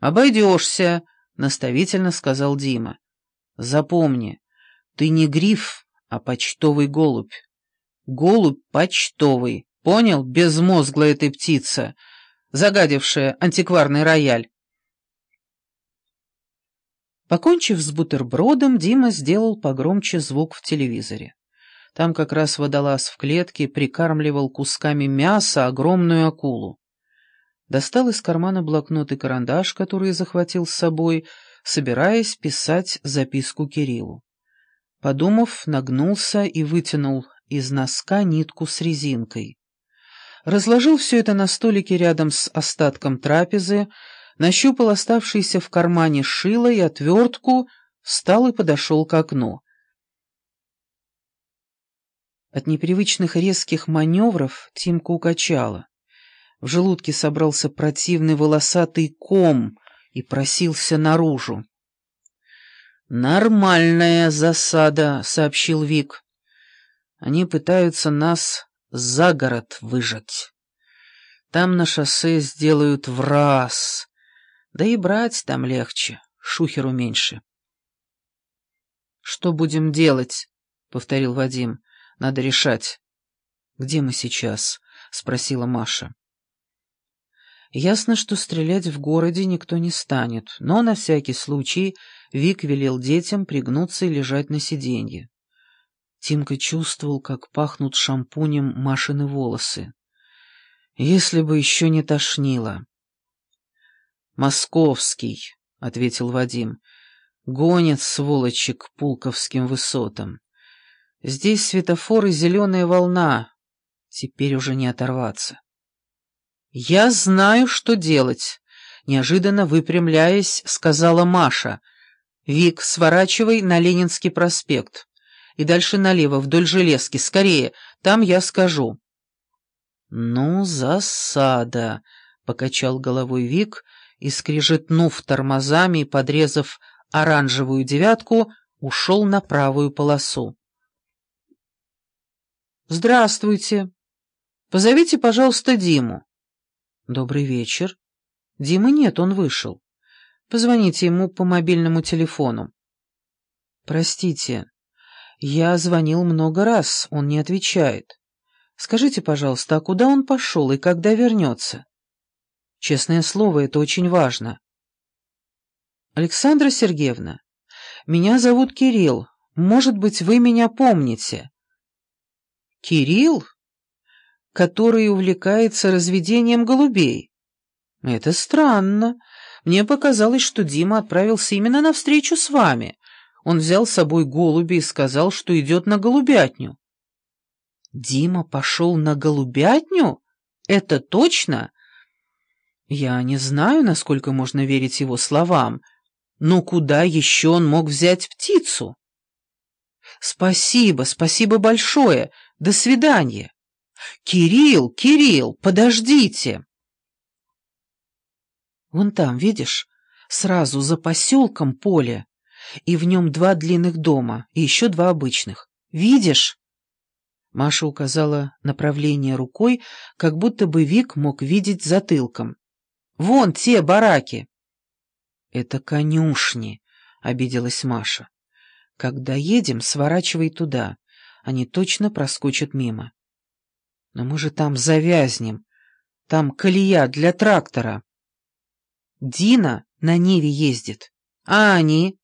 «Обойдешься», — наставительно сказал Дима. «Запомни, ты не гриф, а почтовый голубь. Голубь почтовый, понял, безмозглая ты птица, загадившая антикварный рояль». Покончив с бутербродом, Дима сделал погромче звук в телевизоре. Там как раз водолаз в клетке прикармливал кусками мяса огромную акулу. Достал из кармана блокнот и карандаш, который захватил с собой, собираясь писать записку Кириллу. Подумав, нагнулся и вытянул из носка нитку с резинкой. Разложил все это на столике рядом с остатком трапезы, нащупал оставшиеся в кармане шило и отвертку, встал и подошел к окну. От непривычных резких маневров Тимку укачало. В желудке собрался противный волосатый ком и просился наружу. «Нормальная засада», — сообщил Вик. «Они пытаются нас за город выжать. Там на шоссе сделают в раз. Да и брать там легче, шухеру меньше». «Что будем делать?» — повторил Вадим. Надо решать. «Где мы сейчас?» — спросила Маша. Ясно, что стрелять в городе никто не станет, но на всякий случай Вик велел детям пригнуться и лежать на сиденье. Тимка чувствовал, как пахнут шампунем Машины волосы. Если бы еще не тошнило. «Московский», — ответил Вадим, — «гонит сволочи к пулковским высотам». Здесь светофор и зеленая волна. Теперь уже не оторваться. «Я знаю, что делать», — неожиданно выпрямляясь, сказала Маша. «Вик, сворачивай на Ленинский проспект. И дальше налево, вдоль железки. Скорее, там я скажу». «Ну, засада», — покачал головой Вик и, скрижетнув тормозами и подрезав оранжевую девятку, ушел на правую полосу. «Здравствуйте. Позовите, пожалуйста, Диму». «Добрый вечер. Димы нет, он вышел. Позвоните ему по мобильному телефону». «Простите, я звонил много раз, он не отвечает. Скажите, пожалуйста, а куда он пошел и когда вернется?» «Честное слово, это очень важно». «Александра Сергеевна, меня зовут Кирилл. Может быть, вы меня помните?» Кирилл, который увлекается разведением голубей. Это странно. Мне показалось, что Дима отправился именно на встречу с вами. Он взял с собой голуби и сказал, что идет на голубятню. Дима пошел на голубятню? Это точно? Я не знаю, насколько можно верить его словам, но куда еще он мог взять птицу? Спасибо, спасибо большое. До свидания. Кирилл, Кирилл, подождите. Вон там, видишь, сразу за поселком поле, и в нем два длинных дома, и еще два обычных. Видишь? Маша указала направление рукой, как будто бы Вик мог видеть затылком. «Вон те бараки!» «Это конюшни», — обиделась Маша. «Когда едем, сворачивай туда. Они точно проскочат мимо». «Но мы же там завязнем. Там колея для трактора». «Дина на Неве ездит. А они?»